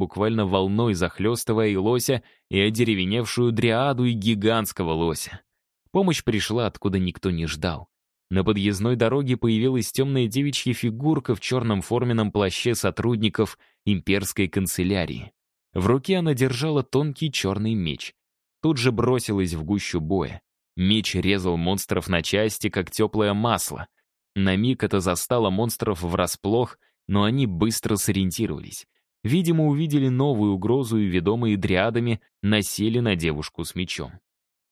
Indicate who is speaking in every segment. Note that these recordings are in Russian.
Speaker 1: буквально волной захлестывая и лося, и одеревеневшую дриаду, и гигантского лося. Помощь пришла, откуда никто не ждал. На подъездной дороге появилась темная девичья фигурка в черном форменном плаще сотрудников имперской канцелярии. В руке она держала тонкий черный меч. Тут же бросилась в гущу боя. Меч резал монстров на части, как теплое масло. На миг это застало монстров врасплох, но они быстро сориентировались. Видимо, увидели новую угрозу и, ведомые дриадами, насели на девушку с мечом.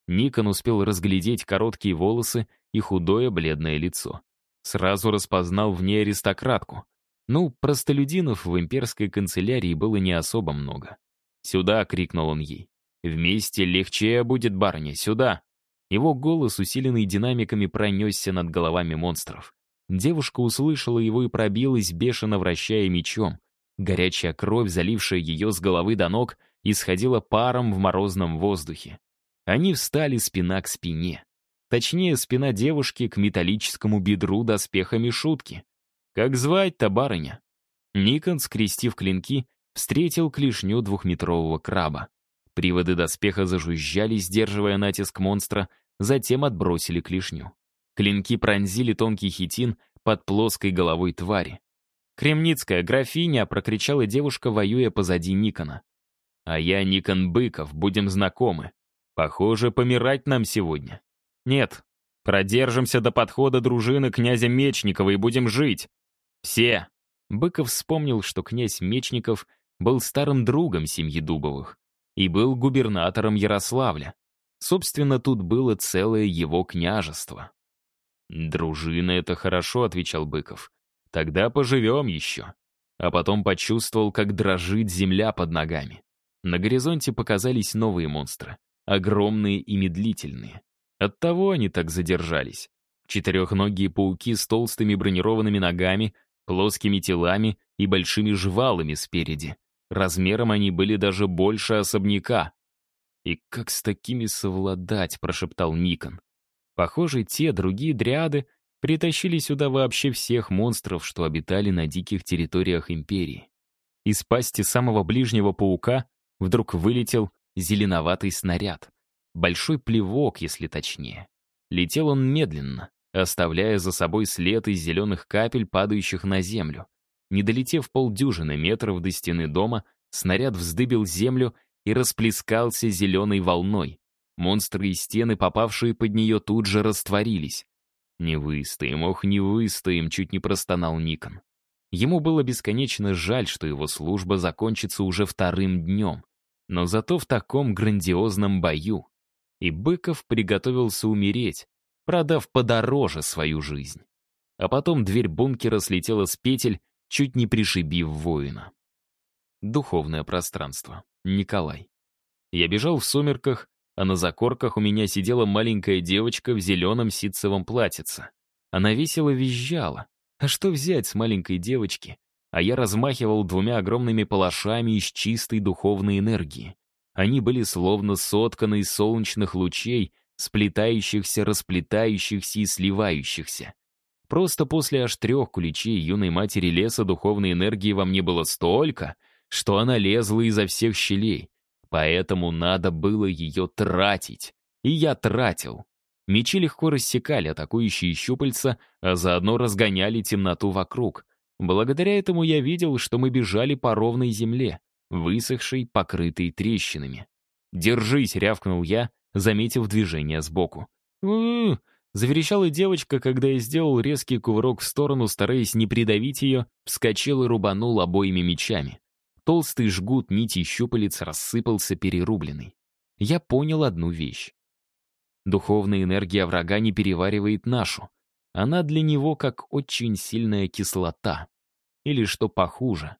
Speaker 1: Никон успел разглядеть короткие волосы и худое бледное лицо. Сразу распознал в ней аристократку. Ну, простолюдинов в имперской канцелярии было не особо много. «Сюда!» — крикнул он ей. «Вместе легче будет, барыня, сюда!» Его голос, усиленный динамиками, пронесся над головами монстров. Девушка услышала его и пробилась, бешено вращая мечом. Горячая кровь, залившая ее с головы до ног, исходила паром в морозном воздухе. Они встали спина к спине. Точнее, спина девушки к металлическому бедру доспехами шутки. «Как звать-то, барыня?» Никон, скрестив клинки, встретил клешню двухметрового краба. Приводы доспеха зажужжали, сдерживая натиск монстра, затем отбросили клешню. Клинки пронзили тонкий хитин под плоской головой твари. «Кремницкая графиня!» — прокричала девушка, воюя позади Никона. «А я Никон Быков, будем знакомы. Похоже, помирать нам сегодня. Нет, продержимся до подхода дружины князя Мечникова и будем жить. Все!» Быков вспомнил, что князь Мечников был старым другом семьи Дубовых и был губернатором Ярославля. Собственно, тут было целое его княжество. «Дружина — это хорошо», — отвечал Быков. «Тогда поживем еще». А потом почувствовал, как дрожит земля под ногами. На горизонте показались новые монстры. Огромные и медлительные. Оттого они так задержались. Четырехногие пауки с толстыми бронированными ногами, плоскими телами и большими жвалами спереди. Размером они были даже больше особняка. «И как с такими совладать?» — прошептал Никон. Похоже, те другие дриады притащили сюда вообще всех монстров, что обитали на диких территориях Империи. Из пасти самого ближнего паука вдруг вылетел зеленоватый снаряд. Большой плевок, если точнее. Летел он медленно, оставляя за собой след из зеленых капель, падающих на землю. Не долетев полдюжины метров до стены дома, снаряд вздыбил землю и расплескался зеленой волной. Монстры и стены, попавшие под нее, тут же растворились. «Не выстоим, ох, не выстоим», — чуть не простонал Никон. Ему было бесконечно жаль, что его служба закончится уже вторым днем, но зато в таком грандиозном бою. И Быков приготовился умереть, продав подороже свою жизнь. А потом дверь бункера слетела с петель, чуть не пришибив воина. Духовное пространство. Николай. Я бежал в сумерках, а на закорках у меня сидела маленькая девочка в зеленом ситцевом платьице. Она весело визжала. А что взять с маленькой девочки? А я размахивал двумя огромными палашами из чистой духовной энергии. Они были словно сотканы из солнечных лучей, сплетающихся, расплетающихся и сливающихся. Просто после аж трех куличей юной матери леса духовной энергии во мне было столько, что она лезла изо всех щелей. Поэтому надо было ее тратить. И я тратил. Мечи легко рассекали атакующие щупальца, а заодно разгоняли темноту вокруг. Благодаря этому я видел, что мы бежали по ровной земле, высохшей, покрытой трещинами. «Держись!» — рявкнул я, заметив движение сбоку. «У-у-у!» — заверещала девочка, когда я сделал резкий кувырок в сторону, стараясь не придавить ее, вскочил и рубанул обоими мечами. Толстый жгут нити щупалец рассыпался перерубленный. Я понял одну вещь. Духовная энергия врага не переваривает нашу. Она для него как очень сильная кислота. Или что похуже.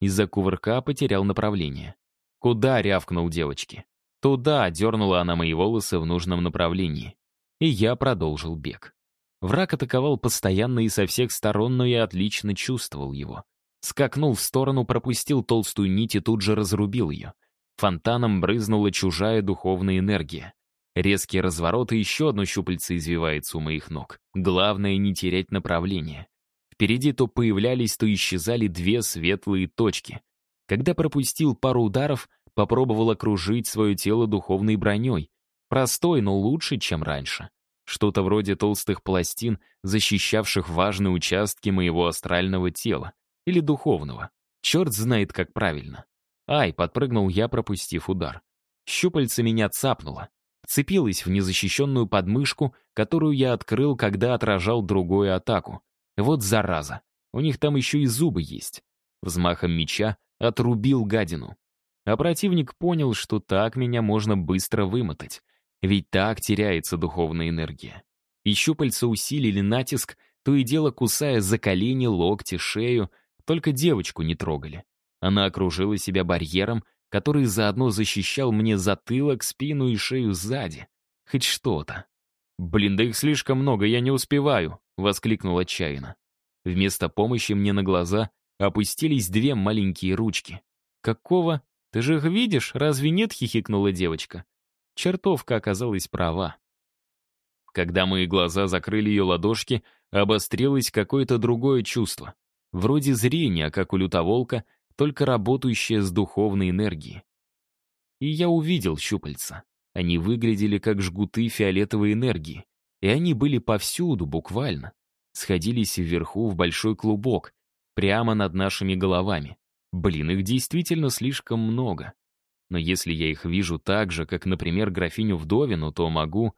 Speaker 1: Из-за кувырка потерял направление. «Куда?» — рявкнул девочки. «Туда!» — дернула она мои волосы в нужном направлении. И я продолжил бег. Враг атаковал постоянно и со всех сторон, но я отлично чувствовал его. Скакнул в сторону, пропустил толстую нить и тут же разрубил ее. Фонтаном брызнула чужая духовная энергия. Резкий разворот и еще одно щупальце извивается у моих ног. Главное — не терять направление. Впереди то появлялись, то исчезали две светлые точки. Когда пропустил пару ударов, попробовал окружить свое тело духовной броней. Простой, но лучше, чем раньше. Что-то вроде толстых пластин, защищавших важные участки моего астрального тела. Или духовного. Черт знает, как правильно. Ай, подпрыгнул я, пропустив удар. Щупальце меня цапнуло. Цепилась в незащищенную подмышку, которую я открыл, когда отражал другую атаку. Вот зараза. У них там еще и зубы есть. Взмахом меча отрубил гадину. А противник понял, что так меня можно быстро вымотать. Ведь так теряется духовная энергия. И щупальца усилили натиск, то и дело кусая за колени, локти, шею, только девочку не трогали. Она окружила себя барьером, который заодно защищал мне затылок, спину и шею сзади. Хоть что-то. «Блин, да их слишком много, я не успеваю!» — воскликнул отчаянно. Вместо помощи мне на глаза опустились две маленькие ручки. «Какого? Ты же их видишь, разве нет?» — хихикнула девочка. Чертовка оказалась права. Когда мои глаза закрыли ее ладошки, обострилось какое-то другое чувство. Вроде зрения, как у лютоволка, только работающее с духовной энергией. И я увидел щупальца. Они выглядели как жгуты фиолетовой энергии. И они были повсюду, буквально. Сходились вверху в большой клубок, прямо над нашими головами. Блин, их действительно слишком много. Но если я их вижу так же, как, например, графиню Вдовину, то могу...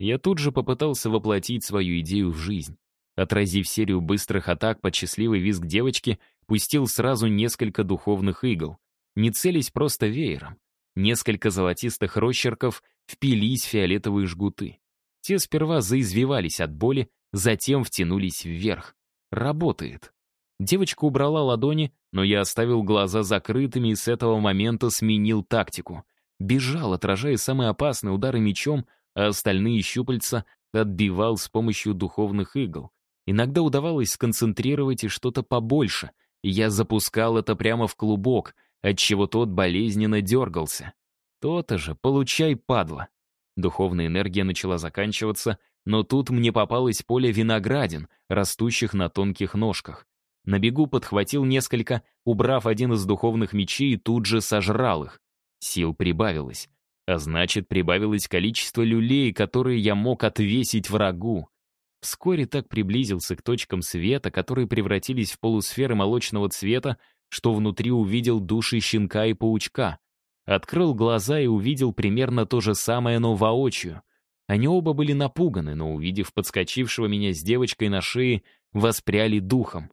Speaker 1: Я тут же попытался воплотить свою идею в жизнь. Отразив серию быстрых атак под счастливый визг девочки, пустил сразу несколько духовных игл. Не целясь просто веером. Несколько золотистых росчерков впились в фиолетовые жгуты. Те сперва заизвивались от боли, затем втянулись вверх. Работает. Девочка убрала ладони, но я оставил глаза закрытыми и с этого момента сменил тактику. Бежал, отражая самые опасные удары мечом, а остальные щупальца отбивал с помощью духовных игл. Иногда удавалось сконцентрировать и что-то побольше, и я запускал это прямо в клубок, отчего тот болезненно дергался. То-то же, получай, падла. Духовная энергия начала заканчиваться, но тут мне попалось поле виноградин, растущих на тонких ножках. На бегу подхватил несколько, убрав один из духовных мечей, и тут же сожрал их. Сил прибавилось. А значит, прибавилось количество люлей, которые я мог отвесить врагу. Вскоре так приблизился к точкам света, которые превратились в полусферы молочного цвета, что внутри увидел души щенка и паучка. Открыл глаза и увидел примерно то же самое, но воочию. Они оба были напуганы, но, увидев подскочившего меня с девочкой на шее, воспряли духом.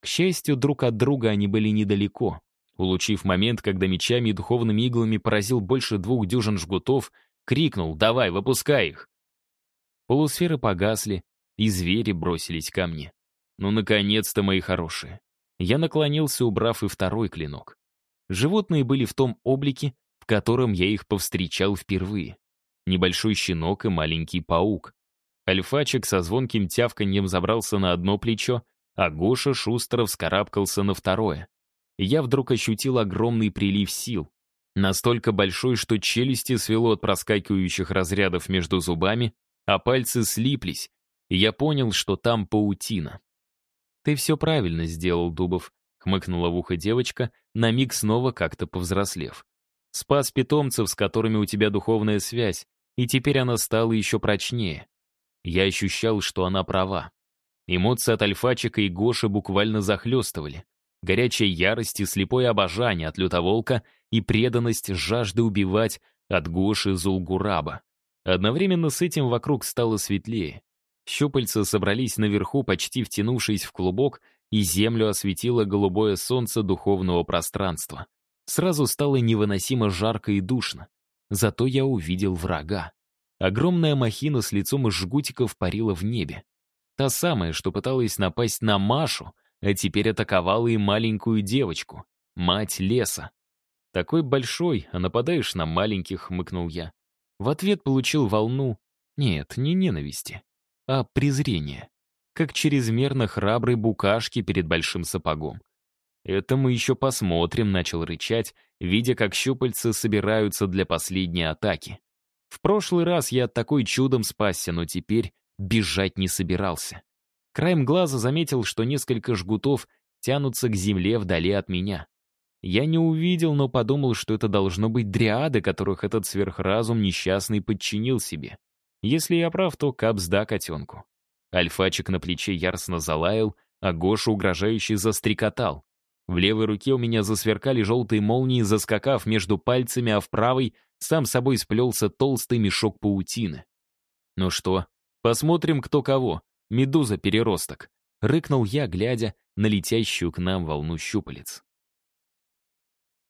Speaker 1: К счастью, друг от друга они были недалеко. Улучив момент, когда мечами и духовными иглами поразил больше двух дюжин жгутов, крикнул «Давай, выпускай их!». Полусферы погасли, и звери бросились ко мне. Ну, наконец-то, мои хорошие. Я наклонился, убрав и второй клинок. Животные были в том облике, в котором я их повстречал впервые. Небольшой щенок и маленький паук. Альфачик со звонким тявканьем забрался на одно плечо, а Гоша шустро вскарабкался на второе. я вдруг ощутил огромный прилив сил. Настолько большой, что челюсти свело от проскакивающих разрядов между зубами, а пальцы слиплись, и я понял, что там паутина. «Ты все правильно сделал, Дубов», — хмыкнула в ухо девочка, на миг снова как-то повзрослев. «Спас питомцев, с которыми у тебя духовная связь, и теперь она стала еще прочнее. Я ощущал, что она права. Эмоции от Альфачика и Гоши буквально захлестывали. Горячая ярость и слепое обожание от Лютоволка и преданность жажды убивать от Гоши Зулгураба. Одновременно с этим вокруг стало светлее. Щупальца собрались наверху, почти втянувшись в клубок, и землю осветило голубое солнце духовного пространства. Сразу стало невыносимо жарко и душно. Зато я увидел врага. Огромная махина с лицом из жгутиков парила в небе. Та самая, что пыталась напасть на Машу, а теперь атаковала и маленькую девочку, мать леса. Такой большой, а нападаешь на маленьких, хмыкнул я. В ответ получил волну, нет, не ненависти, а презрения, как чрезмерно храброй букашки перед большим сапогом. «Это мы еще посмотрим», — начал рычать, видя, как щупальца собираются для последней атаки. В прошлый раз я такой чудом спасся, но теперь бежать не собирался. Краем глаза заметил, что несколько жгутов тянутся к земле вдали от меня. Я не увидел, но подумал, что это должно быть дриады, которых этот сверхразум несчастный подчинил себе. Если я прав, то капсда котенку. Альфачик на плече яростно залаял, а Гоша угрожающе застрекотал. В левой руке у меня засверкали желтые молнии, заскакав между пальцами, а в правой сам собой сплелся толстый мешок паутины. «Ну что, посмотрим, кто кого. Медуза-переросток», — рыкнул я, глядя на летящую к нам волну щупалец.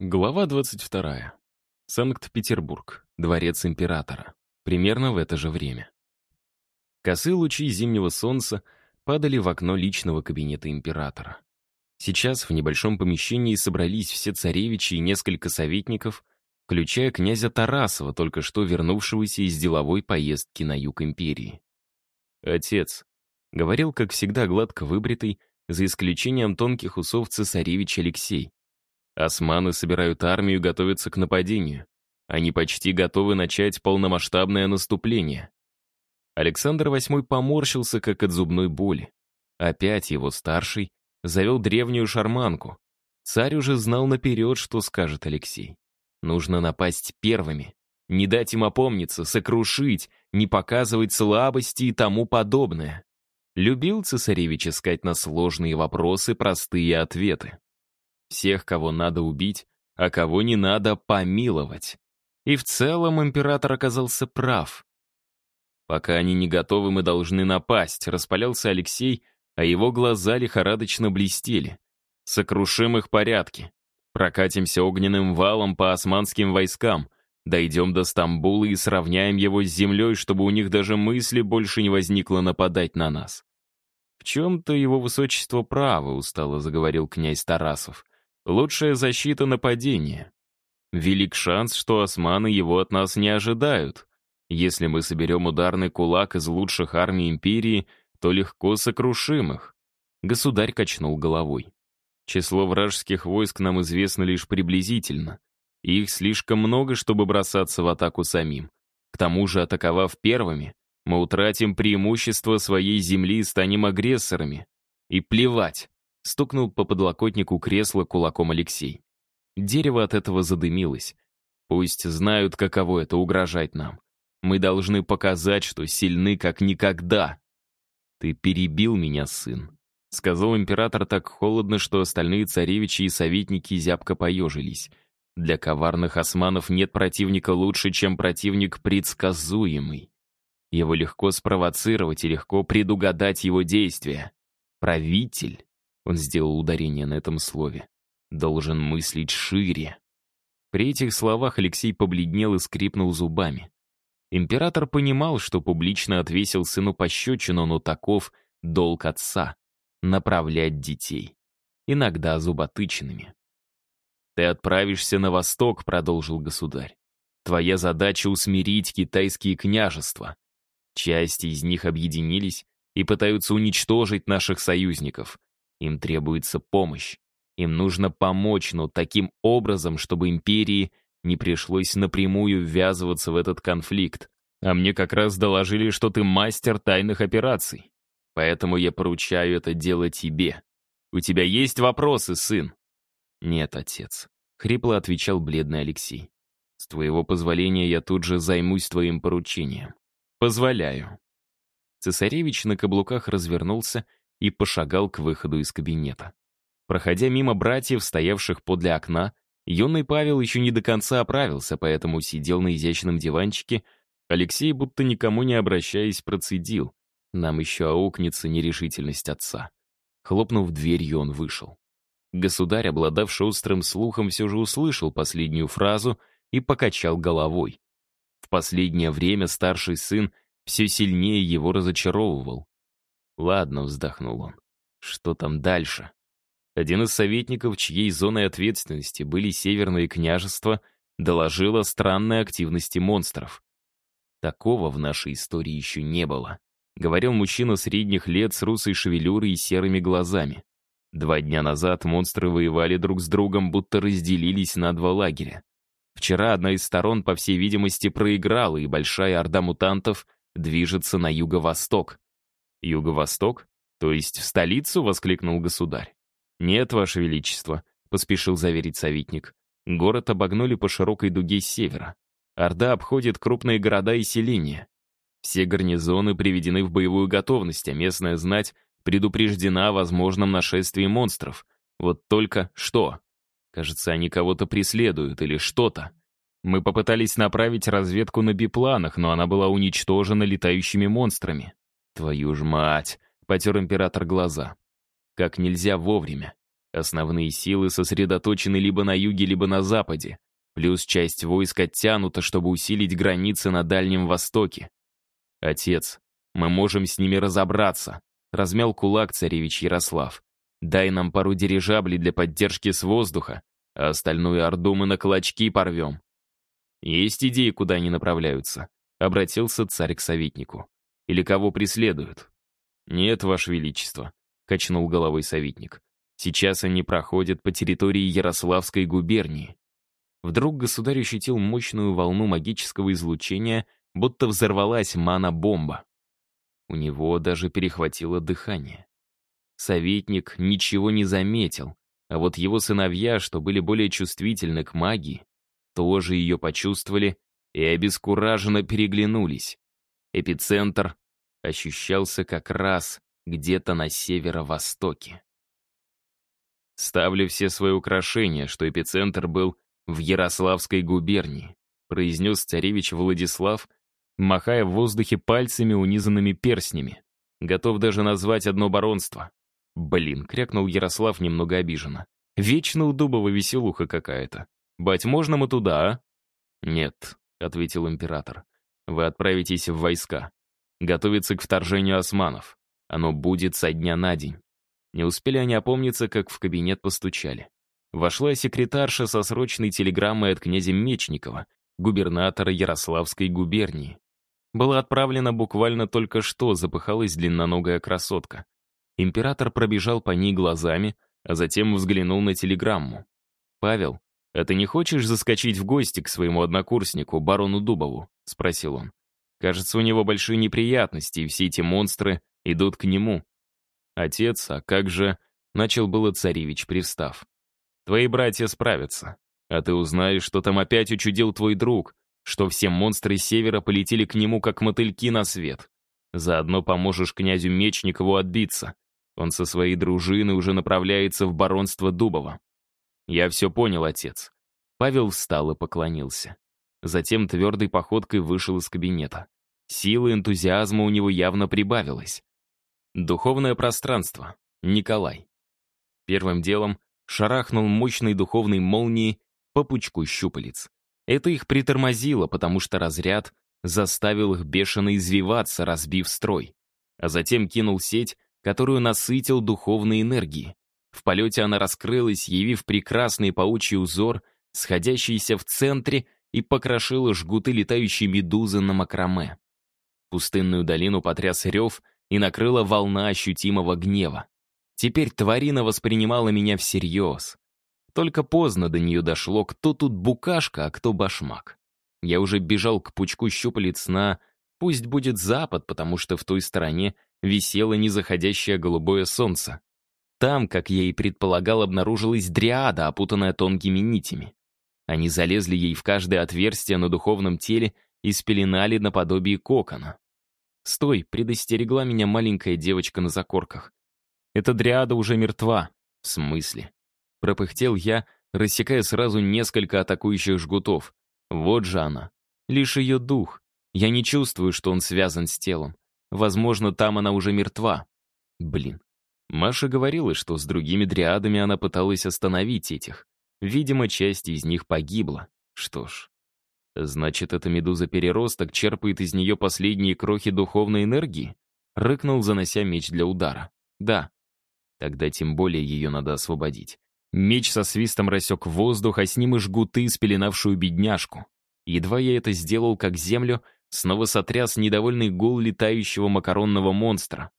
Speaker 1: Глава 22. Санкт-Петербург. Дворец императора. Примерно в это же время. Косые лучи зимнего солнца падали в окно личного кабинета императора. Сейчас в небольшом помещении собрались все царевичи и несколько советников, включая князя Тарасова, только что вернувшегося из деловой поездки на юг империи. «Отец», — говорил, как всегда, гладко выбритый, за исключением тонких усов цесаревич Алексей. «Османы собирают армию и готовятся к нападению. Они почти готовы начать полномасштабное наступление». Александр VIII поморщился, как от зубной боли. Опять его старший завел древнюю шарманку. Царь уже знал наперед, что скажет Алексей. Нужно напасть первыми, не дать им опомниться, сокрушить, не показывать слабости и тому подобное. Любил цесаревич искать на сложные вопросы простые ответы. Всех, кого надо убить, а кого не надо помиловать. И в целом император оказался прав. Пока они не готовы, мы должны напасть, распалялся Алексей, а его глаза лихорадочно блестели. Сокрушим их порядки. Прокатимся огненным валом по османским войскам, дойдем до Стамбула и сравняем его с землей, чтобы у них даже мысли больше не возникло нападать на нас. «В чем-то его высочество право», — устало заговорил князь Тарасов. «Лучшая защита — нападения. Велик шанс, что османы его от нас не ожидают. Если мы соберем ударный кулак из лучших армий империи, то легко сокрушим их. Государь качнул головой. Число вражеских войск нам известно лишь приблизительно. их слишком много, чтобы бросаться в атаку самим. К тому же, атаковав первыми, мы утратим преимущество своей земли и станем агрессорами. И плевать, стукнул по подлокотнику кресла кулаком Алексей. Дерево от этого задымилось. Пусть знают, каково это угрожать нам. Мы должны показать, что сильны как никогда. «Ты перебил меня, сын», — сказал император так холодно, что остальные царевичи и советники зябко поежились. «Для коварных османов нет противника лучше, чем противник предсказуемый. Его легко спровоцировать и легко предугадать его действия. Правитель, он сделал ударение на этом слове, должен мыслить шире». При этих словах Алексей побледнел и скрипнул зубами. Император понимал, что публично отвесил сыну пощечину, но таков долг отца — направлять детей. Иногда зуботычными. «Ты отправишься на восток», — продолжил государь. «Твоя задача — усмирить китайские княжества. Части из них объединились и пытаются уничтожить наших союзников. Им требуется помощь. Им нужно помочь, но таким образом, чтобы империи не пришлось напрямую ввязываться в этот конфликт. А мне как раз доложили, что ты мастер тайных операций. Поэтому я поручаю это дело тебе. У тебя есть вопросы, сын?» «Нет, отец», — хрипло отвечал бледный Алексей. «С твоего позволения я тут же займусь твоим поручением. Позволяю». Цесаревич на каблуках развернулся и пошагал к выходу из кабинета. Проходя мимо братьев, стоявших подле окна, Юный Павел еще не до конца оправился, поэтому сидел на изящном диванчике. Алексей, будто никому не обращаясь, процедил. Нам еще аукнется нерешительность отца. Хлопнув дверью, он вышел. Государь, обладавший острым слухом, все же услышал последнюю фразу и покачал головой. В последнее время старший сын все сильнее его разочаровывал. «Ладно», — вздохнул он, — «что там дальше?» Один из советников, чьей зоной ответственности были северные княжества, доложил о странной активности монстров. Такого в нашей истории еще не было, говорил мужчина средних лет с русой шевелюрой и серыми глазами. Два дня назад монстры воевали друг с другом, будто разделились на два лагеря. Вчера одна из сторон, по всей видимости, проиграла, и большая орда мутантов движется на юго-восток. «Юго-восток? То есть в столицу?» — воскликнул государь. «Нет, Ваше Величество», — поспешил заверить советник. Город обогнули по широкой дуге с севера. Орда обходит крупные города и селения. Все гарнизоны приведены в боевую готовность, а местная знать предупреждена о возможном нашествии монстров. Вот только что? Кажется, они кого-то преследуют или что-то. Мы попытались направить разведку на бипланах, но она была уничтожена летающими монстрами. Твою ж мать! Потер император глаза. Как нельзя вовремя. Основные силы сосредоточены либо на юге, либо на западе. Плюс часть войск оттянута, чтобы усилить границы на Дальнем Востоке. «Отец, мы можем с ними разобраться», — размял кулак царевич Ярослав. «Дай нам пару дирижаблей для поддержки с воздуха, а остальную орду мы на клочки порвем». «Есть идеи, куда они направляются?» — обратился царь к советнику. «Или кого преследуют?» «Нет, Ваше Величество», — качнул головой советник. «Сейчас они проходят по территории Ярославской губернии». Вдруг государь ощутил мощную волну магического излучения, будто взорвалась мана-бомба. У него даже перехватило дыхание. Советник ничего не заметил, а вот его сыновья, что были более чувствительны к магии, тоже ее почувствовали и обескураженно переглянулись. Эпицентр ощущался как раз где-то на северо-востоке. «Ставлю все свои украшения, что эпицентр был в Ярославской губернии», произнес царевич Владислав, махая в воздухе пальцами, унизанными перстнями. Готов даже назвать одно баронство. «Блин», — крякнул Ярослав немного обиженно. «Вечно у Дубова веселуха какая-то. «Бать, можно мы туда, а?» «Нет», — ответил император. «Вы отправитесь в войска. Готовиться к вторжению османов. Оно будет со дня на день». Не успели они опомниться, как в кабинет постучали. Вошла секретарша со срочной телеграммой от князя Мечникова, губернатора Ярославской губернии. Была отправлена буквально только что, запыхалась длинноногая красотка. Император пробежал по ней глазами, а затем взглянул на телеграмму. «Павел, «А ты не хочешь заскочить в гости к своему однокурснику, барону Дубову?» — спросил он. «Кажется, у него большие неприятности, и все эти монстры идут к нему». «Отец, а как же...» — начал было царевич, привстав. «Твои братья справятся, а ты узнаешь, что там опять учудил твой друг, что все монстры севера полетели к нему, как мотыльки на свет. Заодно поможешь князю Мечникову отбиться. Он со своей дружиной уже направляется в баронство Дубова. «Я все понял, отец». Павел встал и поклонился. Затем твердой походкой вышел из кабинета. Силы энтузиазма у него явно прибавилось. Духовное пространство. Николай. Первым делом шарахнул мощной духовной молнией по пучку щупалец. Это их притормозило, потому что разряд заставил их бешено извиваться, разбив строй. А затем кинул сеть, которую насытил духовной энергией. В полете она раскрылась, явив прекрасный паучий узор, сходящийся в центре, и покрошила жгуты летающей медузы на макраме. Пустынную долину потряс рев и накрыла волна ощутимого гнева. Теперь тварина воспринимала меня всерьез. Только поздно до нее дошло, кто тут букашка, а кто башмак. Я уже бежал к пучку щупалец на «пусть будет запад», потому что в той стороне висело незаходящее голубое солнце. Там, как я и предполагал, обнаружилась дриада, опутанная тонкими нитями. Они залезли ей в каждое отверстие на духовном теле и спеленали наподобие кокона. «Стой!» — предостерегла меня маленькая девочка на закорках. «Эта дриада уже мертва». «В смысле?» Пропыхтел я, рассекая сразу несколько атакующих жгутов. Вот же она. Лишь ее дух. Я не чувствую, что он связан с телом. Возможно, там она уже мертва. Блин, Маша говорила, что с другими дриадами она пыталась остановить этих. Видимо, часть из них погибла. Что ж, значит, эта медуза-переросток черпает из нее последние крохи духовной энергии? Рыкнул, занося меч для удара. Да. Тогда тем более ее надо освободить. Меч со свистом рассек воздух, а с ним и жгуты, спеленавшую бедняжку. Едва я это сделал, как землю, снова сотряс недовольный гул летающего макаронного монстра.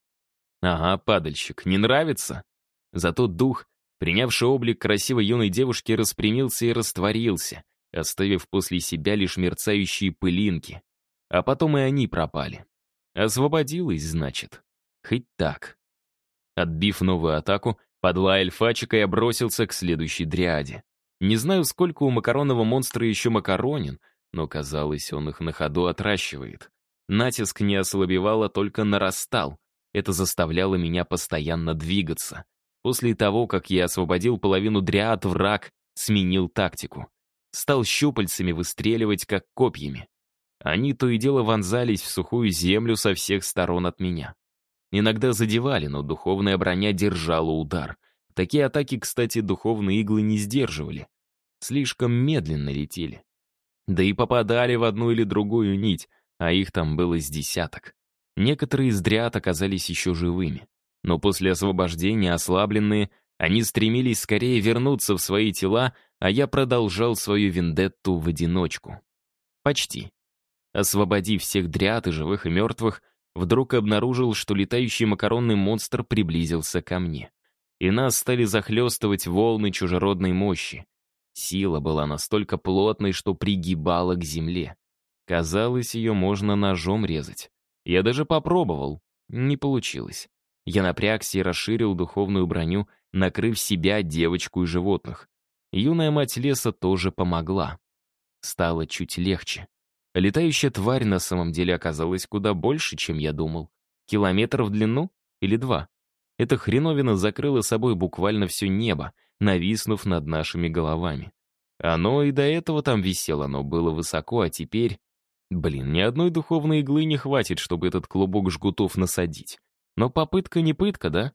Speaker 1: Ага, падальщик, не нравится? Зато дух, принявший облик красивой юной девушки, распрямился и растворился, оставив после себя лишь мерцающие пылинки. А потом и они пропали. Освободилась, значит. Хоть так. Отбив новую атаку, Под лай альфачика я бросился к следующей дриаде. Не знаю, сколько у макаронного монстра еще макаронин, но, казалось, он их на ходу отращивает. Натиск не ослабевал, а только нарастал. Это заставляло меня постоянно двигаться. После того, как я освободил половину дриад, враг сменил тактику. Стал щупальцами выстреливать, как копьями. Они то и дело вонзались в сухую землю со всех сторон от меня. Иногда задевали, но духовная броня держала удар. Такие атаки, кстати, духовные иглы не сдерживали. Слишком медленно летели. Да и попадали в одну или другую нить, а их там было с десяток. Некоторые из дриад оказались еще живыми. Но после освобождения, ослабленные, они стремились скорее вернуться в свои тела, а я продолжал свою вендетту в одиночку. Почти. Освободив всех дриад и живых, и мертвых, вдруг обнаружил, что летающий макаронный монстр приблизился ко мне. И нас стали захлестывать волны чужеродной мощи. Сила была настолько плотной, что пригибала к земле. Казалось, ее можно ножом резать. Я даже попробовал. Не получилось. Я напрягся и расширил духовную броню, накрыв себя, девочку и животных. Юная мать леса тоже помогла. Стало чуть легче. Летающая тварь на самом деле оказалась куда больше, чем я думал. Километр в длину или два? Эта хреновина закрыла собой буквально все небо, нависнув над нашими головами. Оно и до этого там висело, но было высоко, а теперь... Блин, ни одной духовной иглы не хватит, чтобы этот клубок жгутов насадить. Но попытка не пытка, да?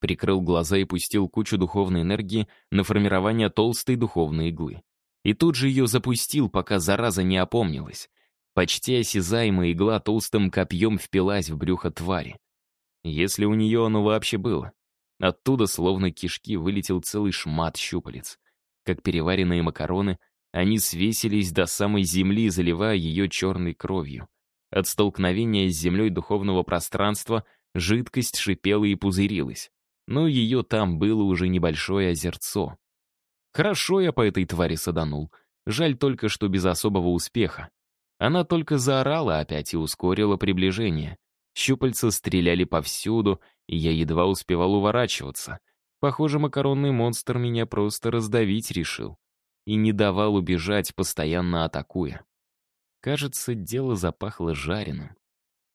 Speaker 1: Прикрыл глаза и пустил кучу духовной энергии на формирование толстой духовной иглы. И тут же ее запустил, пока зараза не опомнилась. Почти осязаемая игла толстым копьем впилась в брюхо твари. Если у нее оно вообще было. Оттуда, словно кишки, вылетел целый шмат щупалец. Как переваренные макароны, они свесились до самой земли, заливая ее черной кровью. От столкновения с землей духовного пространства жидкость шипела и пузырилась. Но ее там было уже небольшое озерцо. Хорошо я по этой твари саданул. Жаль только, что без особого успеха. Она только заорала опять и ускорила приближение. Щупальца стреляли повсюду, и я едва успевал уворачиваться. Похоже, макаронный монстр меня просто раздавить решил. И не давал убежать, постоянно атакуя. Кажется, дело запахло жареным.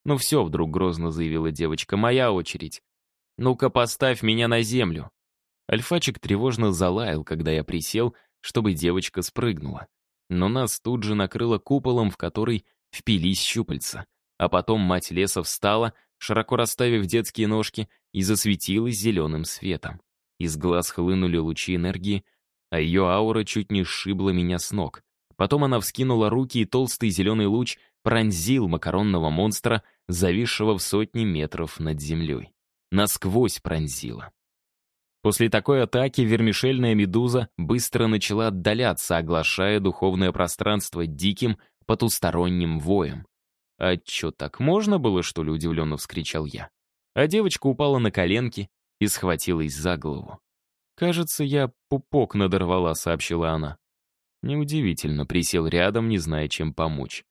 Speaker 1: «Ну все», — вдруг грозно заявила девочка, — «моя очередь. Ну-ка, поставь меня на землю». Альфачик тревожно залаял, когда я присел, чтобы девочка спрыгнула. Но нас тут же накрыло куполом, в который впились щупальца. А потом мать леса встала, широко расставив детские ножки, и засветилась зеленым светом. Из глаз хлынули лучи энергии, а ее аура чуть не сшибла меня с ног. Потом она вскинула руки, и толстый зеленый луч пронзил макаронного монстра, зависшего в сотни метров над землей. Насквозь пронзила. После такой атаки вермишельная медуза быстро начала отдаляться, оглашая духовное пространство диким потусторонним воем. «А чё, так можно было, что ли?» — удивленно вскричал я. А девочка упала на коленки и схватилась за голову. «Кажется, я пупок надорвала», — сообщила она. Неудивительно, присел рядом, не зная, чем помочь.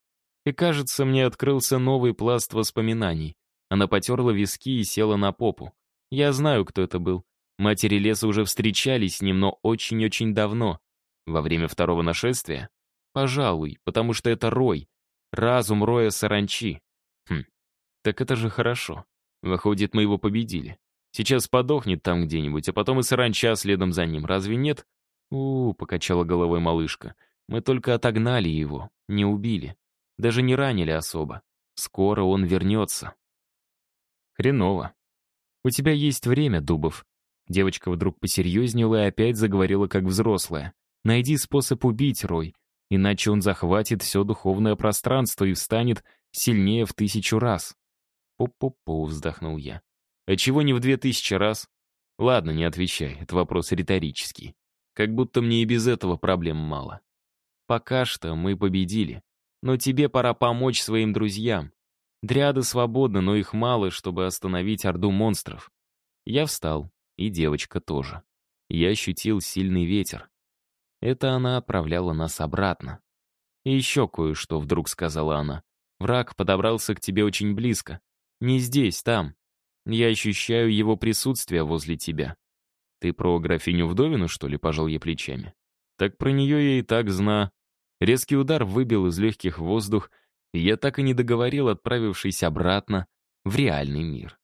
Speaker 1: И, кажется, мне открылся новый пласт воспоминаний. Она потерла виски и села на попу. Я знаю, кто это был. Матери леса уже встречались с ним, но очень-очень давно. Во время второго нашествия? Пожалуй, потому что это Рой. Разум Роя Саранчи. Хм, так это же хорошо. Выходит, мы его победили. Сейчас подохнет там где-нибудь, а потом и саранча следом за ним. Разве нет? у, -у покачала головой малышка. Мы только отогнали его, не убили. Даже не ранили особо. Скоро он вернется. Хреново. У тебя есть время, Дубов. Девочка вдруг посерьезнела и опять заговорила как взрослая. Найди способ убить Рой, иначе он захватит все духовное пространство и встанет сильнее в тысячу раз. «Пу-пу-пу», — вздохнул я. А чего не в две тысячи раз? Ладно, не отвечай, это вопрос риторический. Как будто мне и без этого проблем мало. Пока что мы победили. Но тебе пора помочь своим друзьям. Дриады свободны, но их мало, чтобы остановить орду монстров. Я встал, и девочка тоже. Я ощутил сильный ветер. Это она отправляла нас обратно. И еще кое-что вдруг сказала она. Враг подобрался к тебе очень близко. Не здесь, там. Я ощущаю его присутствие возле тебя. «Ты про графиню Вдовину, что ли?» — пожал я плечами. «Так про нее я и так зна». Резкий удар выбил из легких воздух, я так и не договорил, отправившись обратно в реальный мир.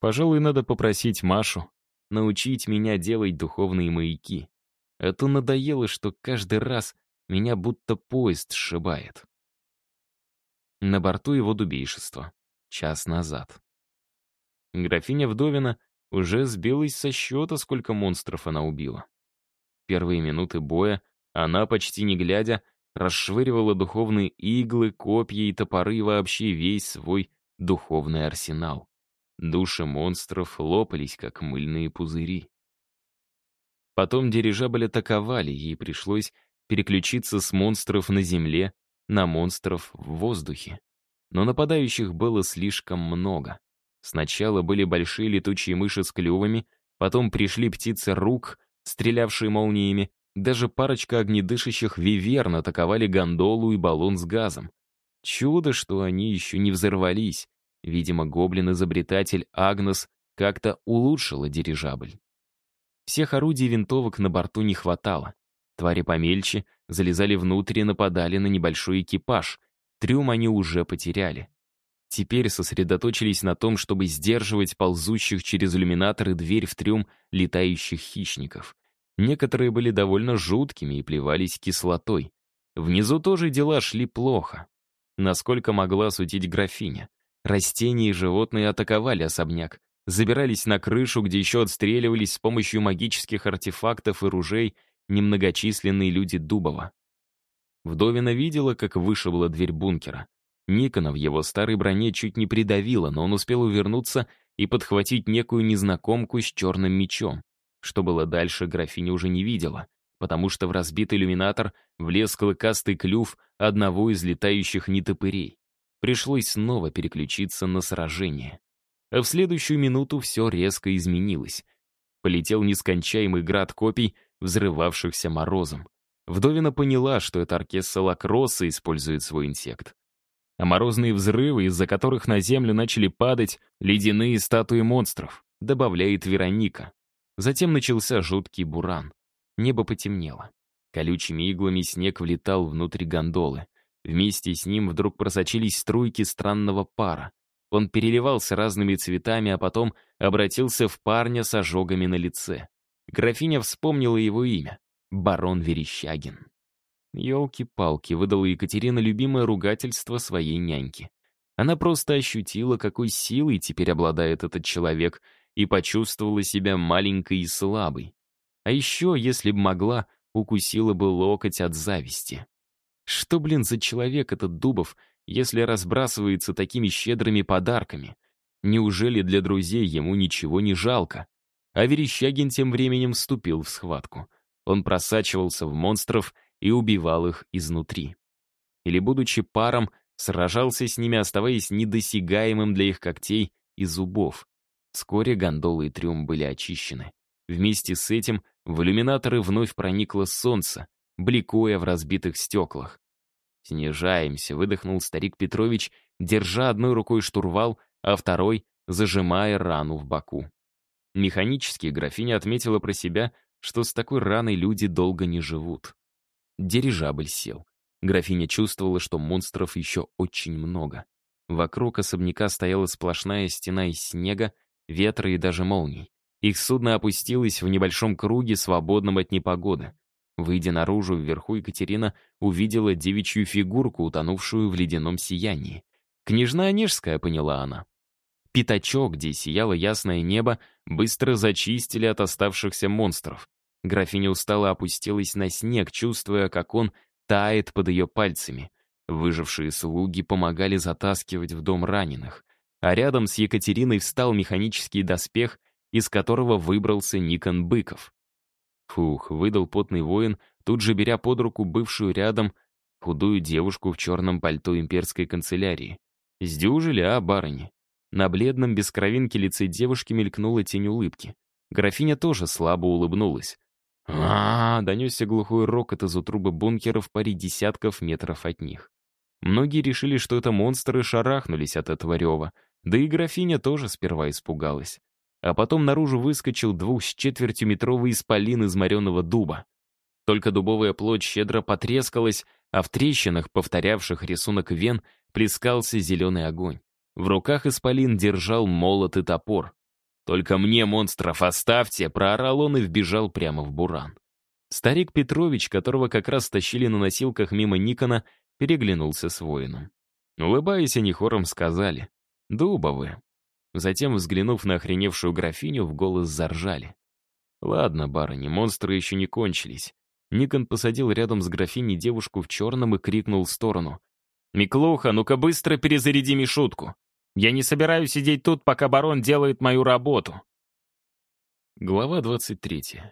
Speaker 1: Пожалуй, надо попросить Машу научить меня делать духовные маяки. А то надоело, что каждый раз меня будто поезд сшибает. На борту его дубейшества. Час назад. Графиня Вдовина уже сбилась со счета, сколько монстров она убила. Первые минуты боя она, почти не глядя, расшвыривала духовные иглы, копья и топоры и вообще весь свой духовный арсенал. Души монстров лопались, как мыльные пузыри. Потом дирижабль атаковали, ей пришлось переключиться с монстров на земле на монстров в воздухе. Но нападающих было слишком много. Сначала были большие летучие мыши с клювами, потом пришли птицы рук, стрелявшие молниями, даже парочка огнедышащих виверн атаковали гондолу и баллон с газом. Чудо, что они еще не взорвались. Видимо, гоблин-изобретатель Агнес как-то улучшила дирижабль. Всех орудий винтовок на борту не хватало. Твари помельче залезали внутрь и нападали на небольшой экипаж. Трюм они уже потеряли теперь сосредоточились на том, чтобы сдерживать ползущих через иллюминаторы дверь в трюм летающих хищников. Некоторые были довольно жуткими и плевались кислотой. Внизу тоже дела шли плохо. Насколько могла судить графиня. Растения и животные атаковали особняк, забирались на крышу, где еще отстреливались с помощью магических артефактов и ружей немногочисленные люди Дубова. Вдовина видела, как вышибла дверь бункера. Никона в его старой броне чуть не придавило, но он успел увернуться и подхватить некую незнакомку с черным мечом. Что было дальше, графиня уже не видела, потому что в разбитый иллюминатор влез клыкастый клюв одного из летающих нетопырей. Пришлось снова переключиться на сражение. А в следующую минуту все резко изменилось. Полетел нескончаемый град копий, взрывавшихся морозом. Вдовина поняла, что это оркестр Лакросса использует свой инсект а морозные взрывы, из-за которых на землю начали падать ледяные статуи монстров, добавляет Вероника. Затем начался жуткий буран. Небо потемнело. Колючими иглами снег влетал внутрь гондолы. Вместе с ним вдруг просочились струйки странного пара. Он переливался разными цветами, а потом обратился в парня с ожогами на лице. Графиня вспомнила его имя — барон Верещагин. Ёлки-палки, выдала Екатерина любимое ругательство своей няньки. Она просто ощутила, какой силой теперь обладает этот человек, и почувствовала себя маленькой и слабой. А еще, если б могла, укусила бы локоть от зависти. Что, блин, за человек этот Дубов, если разбрасывается такими щедрыми подарками? Неужели для друзей ему ничего не жалко? А Верещагин тем временем вступил в схватку. Он просачивался в монстров и убивал их изнутри. Или, будучи паром, сражался с ними, оставаясь недосягаемым для их когтей и зубов. Вскоре гондолы и трюм были очищены. Вместе с этим в иллюминаторы вновь проникло солнце, бликуя в разбитых стеклах. «Снижаемся», — выдохнул старик Петрович, держа одной рукой штурвал, а второй — зажимая рану в боку. Механически графиня отметила про себя, что с такой раной люди долго не живут. Дирижабль сел. Графиня чувствовала, что монстров еще очень много. Вокруг особняка стояла сплошная стена из снега, ветра и даже молний. Их судно опустилось в небольшом круге, свободном от непогоды. Выйдя наружу, вверху Екатерина увидела девичью фигурку, утонувшую в ледяном сиянии. «Княжна Онежская», — поняла она. Пятачок, где сияло ясное небо, быстро зачистили от оставшихся монстров. Графиня устало опустилась на снег, чувствуя, как он тает под ее пальцами. Выжившие слуги помогали затаскивать в дом раненых. А рядом с Екатериной встал механический доспех, из которого выбрался Никон Быков. Фух, выдал потный воин, тут же беря под руку бывшую рядом худую девушку в черном пальто имперской канцелярии. Сдюжили, а, барыни? На бледном, без кровинки лице девушки мелькнула тень улыбки. Графиня тоже слабо улыбнулась а, донесся глухой рокот из утрубы бункера в паре десятков метров от них. Многие решили, что это монстры шарахнулись от этого рева, да и графиня тоже сперва испугалась. а потом наружу выскочил двух с четвертью метровый исполин из мореного дуба. Только дубовая плоть щедро потрескалась, а в трещинах, повторявших рисунок вен, плескался зеленый огонь. В руках исполин держал молот и топор. «Только мне, монстров, оставьте!» — проорал он и вбежал прямо в буран. Старик Петрович, которого как раз тащили на носилках мимо Никона, переглянулся с воином. Улыбаясь, они хором сказали «Дубовы». Затем, взглянув на охреневшую графиню, в голос заржали. «Ладно, барыни, монстры еще не кончились». Никон посадил рядом с графиней девушку в черном и крикнул в сторону. «Миклуха, ну-ка быстро перезаряди Мишутку. Я не собираюсь сидеть тут, пока барон делает мою работу». Глава 23.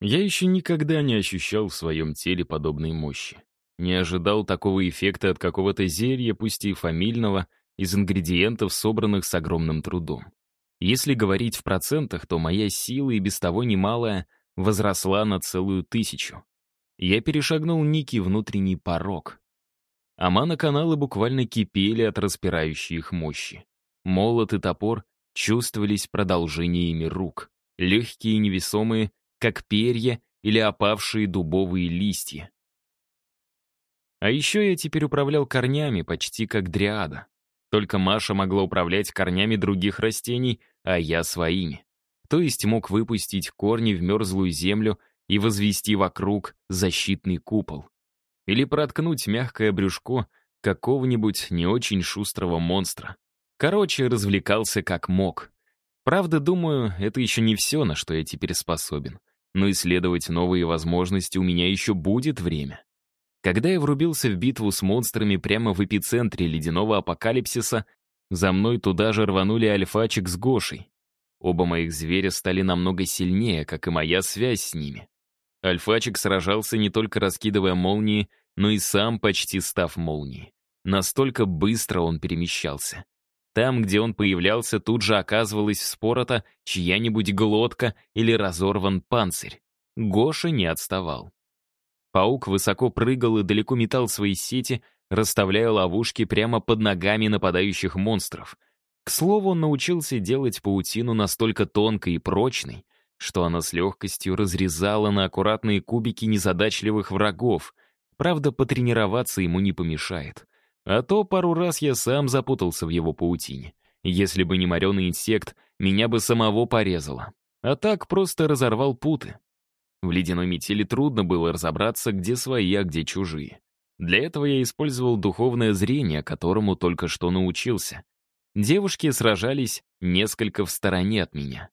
Speaker 1: Я еще никогда не ощущал в своем теле подобной мощи. Не ожидал такого эффекта от какого-то зелья, пусть и фамильного, из ингредиентов, собранных с огромным трудом. Если говорить в процентах, то моя сила и без того немалая возросла на целую тысячу. Я перешагнул некий внутренний порог. А мана-каналы буквально кипели от распирающей их мощи. Молот и топор чувствовались продолжениями рук, легкие и невесомые, как перья или опавшие дубовые листья. А еще я теперь управлял корнями, почти как дриада. Только Маша могла управлять корнями других растений, а я своими. То есть мог выпустить корни в мерзлую землю и возвести вокруг защитный купол. Или проткнуть мягкое брюшко какого-нибудь не очень шустрого монстра. Короче, развлекался как мог. Правда, думаю, это еще не все, на что я теперь способен. Но исследовать новые возможности у меня еще будет время. Когда я врубился в битву с монстрами прямо в эпицентре ледяного апокалипсиса, за мной туда же рванули Альфачик с Гошей. Оба моих зверя стали намного сильнее, как и моя связь с ними. Альфачик сражался не только раскидывая молнии, но и сам почти став молнией. Настолько быстро он перемещался. Там, где он появлялся, тут же оказывалась вспорота чья-нибудь глотка или разорван панцирь. Гоша не отставал. Паук высоко прыгал и далеко метал свои сети, расставляя ловушки прямо под ногами нападающих монстров. К слову, он научился делать паутину настолько тонкой и прочной, что она с легкостью разрезала на аккуратные кубики незадачливых врагов. Правда, потренироваться ему не помешает. А то пару раз я сам запутался в его паутине. Если бы не мореный инсект, меня бы самого порезало. А так просто разорвал путы. В ледяной метели трудно было разобраться, где свои, а где чужие. Для этого я использовал духовное зрение, которому только что научился. Девушки сражались несколько в стороне от меня.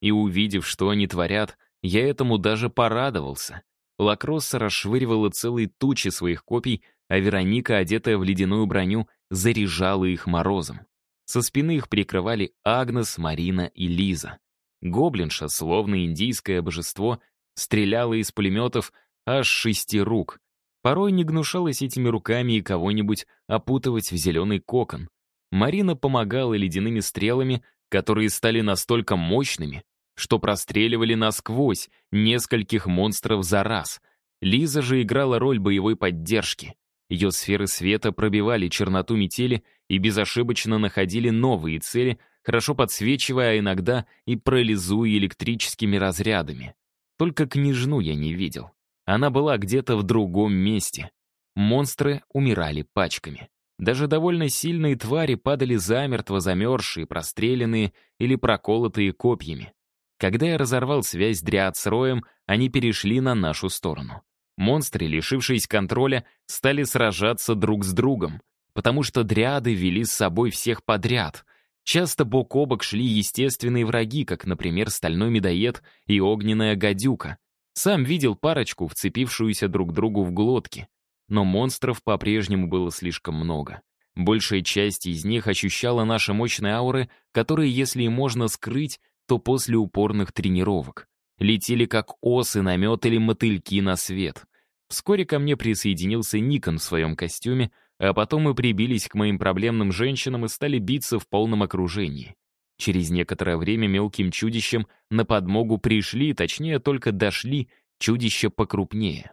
Speaker 1: И увидев, что они творят, я этому даже порадовался. Лакросса расшвыривала целые тучи своих копий, а Вероника, одетая в ледяную броню, заряжала их морозом. Со спины их прикрывали Агнес, Марина и Лиза. Гоблинша, словно индийское божество, стреляла из пулеметов аж шести рук. Порой не гнушалась этими руками и кого-нибудь опутывать в зеленый кокон. Марина помогала ледяными стрелами, которые стали настолько мощными, что простреливали насквозь нескольких монстров за раз. Лиза же играла роль боевой поддержки. Ее сферы света пробивали черноту метели и безошибочно находили новые цели, хорошо подсвечивая, а иногда и пролизуя электрическими разрядами. Только княжну я не видел. Она была где-то в другом месте. Монстры умирали пачками. Даже довольно сильные твари падали замертво замерзшие, простреленные или проколотые копьями. Когда я разорвал связь Дриад с Роем, они перешли на нашу сторону. Монстры, лишившись контроля, стали сражаться друг с другом, потому что дриады вели с собой всех подряд, Часто бок о бок шли естественные враги, как, например, стальной медоед и огненная гадюка. Сам видел парочку, вцепившуюся друг другу в глотки. Но монстров по-прежнему было слишком много. Большая часть из них ощущала наши мощные ауры, которые, если и можно скрыть, то после упорных тренировок. Летели как осы на мед или мотыльки на свет. Вскоре ко мне присоединился Никон в своем костюме, а потом мы прибились к моим проблемным женщинам и стали биться в полном окружении. Через некоторое время мелким чудищам на подмогу пришли, точнее, только дошли чудища покрупнее.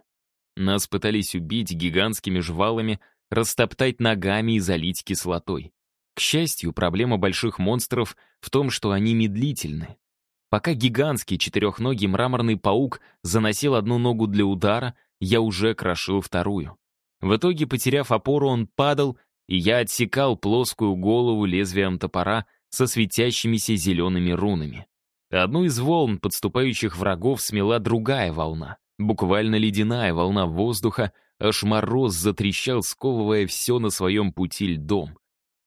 Speaker 1: Нас пытались убить гигантскими жвалами, растоптать ногами и залить кислотой. К счастью, проблема больших монстров в том, что они медлительны. Пока гигантский четырехногий мраморный паук заносил одну ногу для удара, я уже крошил вторую. В итоге, потеряв опору, он падал, и я отсекал плоскую голову лезвием топора со светящимися зелеными рунами. Одну из волн подступающих врагов смела другая волна, буквально ледяная волна воздуха, аж мороз затрещал, сковывая все на своем пути льдом.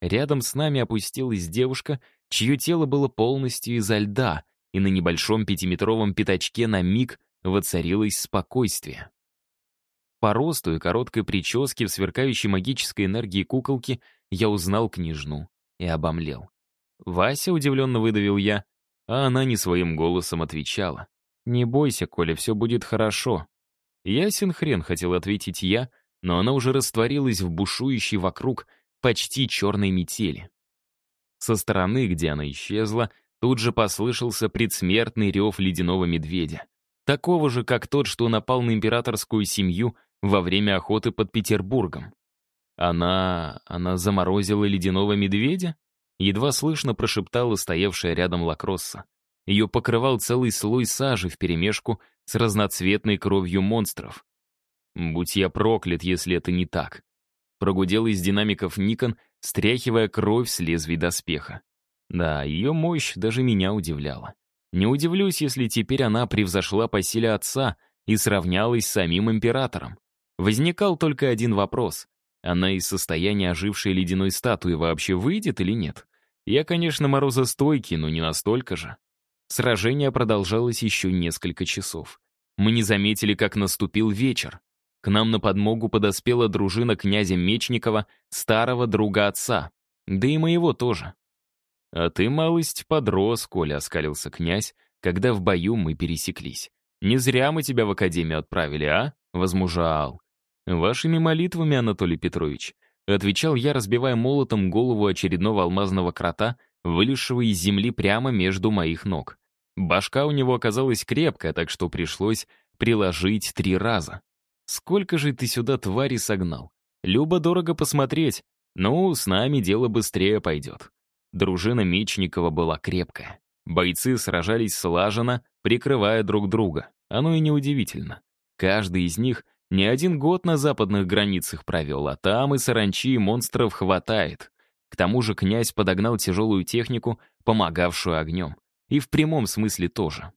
Speaker 1: Рядом с нами опустилась девушка, чье тело было полностью изо льда, и на небольшом пятиметровом пятачке на миг воцарилось спокойствие. По росту и короткой прическе в сверкающей магической энергии куколки я узнал княжну и обомлел. «Вася?» — удивленно выдавил я, а она не своим голосом отвечала. «Не бойся, Коля, все будет хорошо». Ясен хрен хотел ответить я, но она уже растворилась в бушующей вокруг почти черной метели. Со стороны, где она исчезла, тут же послышался предсмертный рев ледяного медведя. Такого же, как тот, что напал на императорскую семью во время охоты под Петербургом. Она... она заморозила ледяного медведя? Едва слышно прошептала стоявшая рядом Лакросса. Ее покрывал целый слой сажи вперемешку с разноцветной кровью монстров. Будь я проклят, если это не так. Прогудел из динамиков Никон, стряхивая кровь с лезвий доспеха. Да, ее мощь даже меня удивляла. Не удивлюсь, если теперь она превзошла по силе отца и сравнялась с самим императором. Возникал только один вопрос. Она из состояния ожившей ледяной статуи вообще выйдет или нет? Я, конечно, морозостойкий, но не настолько же. Сражение продолжалось еще несколько часов. Мы не заметили, как наступил вечер. К нам на подмогу подоспела дружина князя Мечникова, старого друга отца. Да и моего тоже. «А ты, малость, подрос, Коля», — оскалился князь, когда в бою мы пересеклись. «Не зря мы тебя в академию отправили, а?» — возмужал. «Вашими молитвами, Анатолий Петрович», — отвечал я, разбивая молотом голову очередного алмазного крота, вылезшего из земли прямо между моих ног. Башка у него оказалась крепкая, так что пришлось приложить три раза. «Сколько же ты сюда твари согнал? Любо-дорого посмотреть. Ну, с нами дело быстрее пойдет». Дружина Мечникова была крепкая. Бойцы сражались слаженно, прикрывая друг друга. Оно и неудивительно. Каждый из них не один год на западных границах провел, а там и саранчи, и монстров хватает. К тому же князь подогнал тяжелую технику, помогавшую огнем. И в прямом смысле тоже.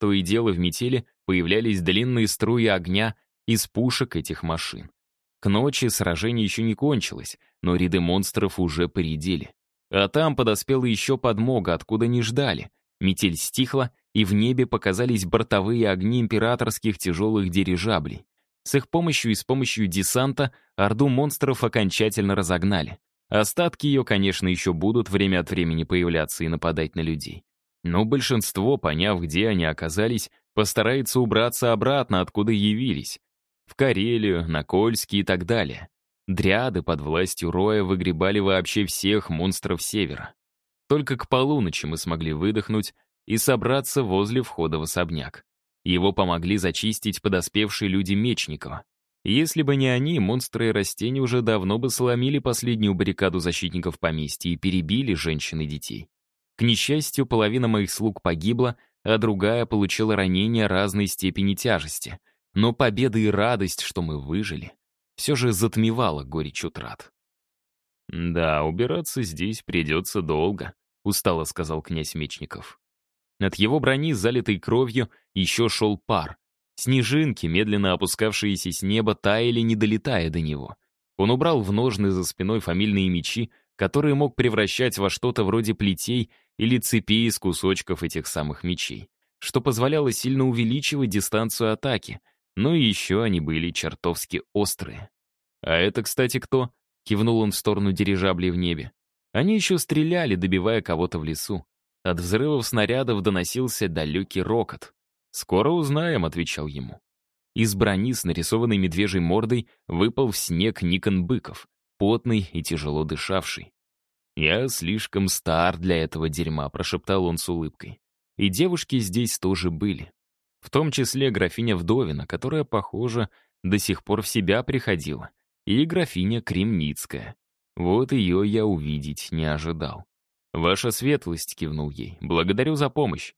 Speaker 1: То и дело в метели появлялись длинные струи огня из пушек этих машин. К ночи сражение еще не кончилось, но ряды монстров уже поредели. А там подоспела еще подмога, откуда не ждали. Метель стихла, и в небе показались бортовые огни императорских тяжелых дирижаблей. С их помощью и с помощью десанта орду монстров окончательно разогнали. Остатки ее, конечно, еще будут время от времени появляться и нападать на людей. Но большинство, поняв, где они оказались, постарается убраться обратно, откуда явились. В Карелию, на Кольский и так далее. Дриады под властью Роя выгребали вообще всех монстров Севера. Только к полуночи мы смогли выдохнуть и собраться возле входа в особняк. Его помогли зачистить подоспевшие люди Мечникова. Если бы не они, монстры и растения уже давно бы сломили последнюю баррикаду защитников поместья и перебили женщин и детей. К несчастью, половина моих слуг погибла, а другая получила ранения разной степени тяжести. Но победа и радость, что мы выжили, все же затмевала горечь утрат. «Да, убираться здесь придется долго», — устало сказал князь Мечников. От его брони, залитой кровью, еще шел пар. Снежинки, медленно опускавшиеся с неба, таяли, не долетая до него. Он убрал в ножны за спиной фамильные мечи, которые мог превращать во что-то вроде плетей или цепей из кусочков этих самых мечей, что позволяло сильно увеличивать дистанцию атаки, но еще они были чертовски острые. «А это, кстати, кто?» — кивнул он в сторону дирижаблей в небе. Они еще стреляли, добивая кого-то в лесу. От взрывов снарядов доносился далекий рокот. «Скоро узнаем», — отвечал ему. Из брони с нарисованной медвежьей мордой выпал в снег Никон Быков, потный и тяжело дышавший. «Я слишком стар для этого дерьма», — прошептал он с улыбкой. И девушки здесь тоже были. В том числе графиня Вдовина, которая, похоже, до сих пор в себя приходила, и графиня Кремницкая. Вот ее я увидеть не ожидал. «Ваша светлость», — кивнул ей, — «благодарю за помощь».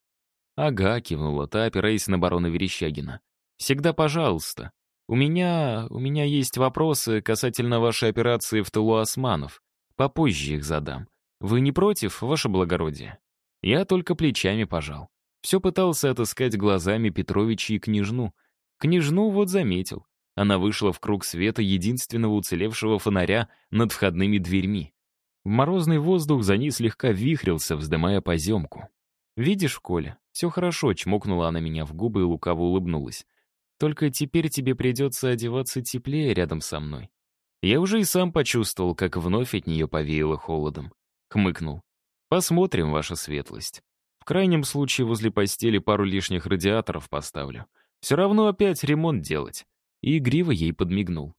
Speaker 1: «Ага», — кивнула та, опираясь на барона Верещагина. «Всегда пожалуйста. У меня... у меня есть вопросы касательно вашей операции в тылу османов. Попозже их задам. Вы не против, ваше благородие?» Я только плечами пожал. Все пытался отыскать глазами Петровича и княжну. Княжну вот заметил. Она вышла в круг света единственного уцелевшего фонаря над входными дверьми. В морозный воздух за ней слегка вихрился, вздымая поземку. «Видишь, Коля, все хорошо», — чмокнула она меня в губы и лукаво улыбнулась. «Только теперь тебе придется одеваться теплее рядом со мной». Я уже и сам почувствовал, как вновь от нее повеяло холодом. Хмыкнул. «Посмотрим, ваша светлость. В крайнем случае возле постели пару лишних радиаторов поставлю. Все равно опять ремонт делать». И игриво ей подмигнул.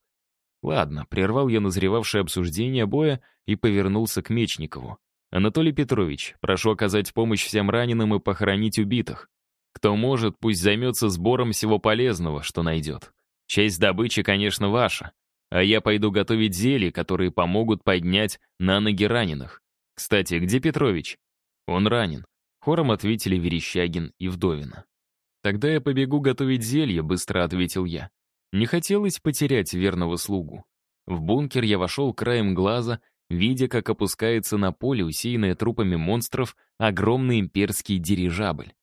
Speaker 1: Ладно, прервал я назревавшее обсуждение боя и повернулся к Мечникову. «Анатолий Петрович, прошу оказать помощь всем раненым и похоронить убитых. Кто может, пусть займется сбором всего полезного, что найдет. Часть добычи, конечно, ваша. А я пойду готовить зелья, которые помогут поднять на ноги раненых. Кстати, где Петрович? Он ранен. Хором ответили Верещагин и Вдовина. Тогда я побегу готовить зелье, быстро ответил я. Не хотелось потерять верного слугу. В бункер я вошел краем глаза видя, как опускается на поле, усеянное трупами монстров, огромный имперский дирижабль.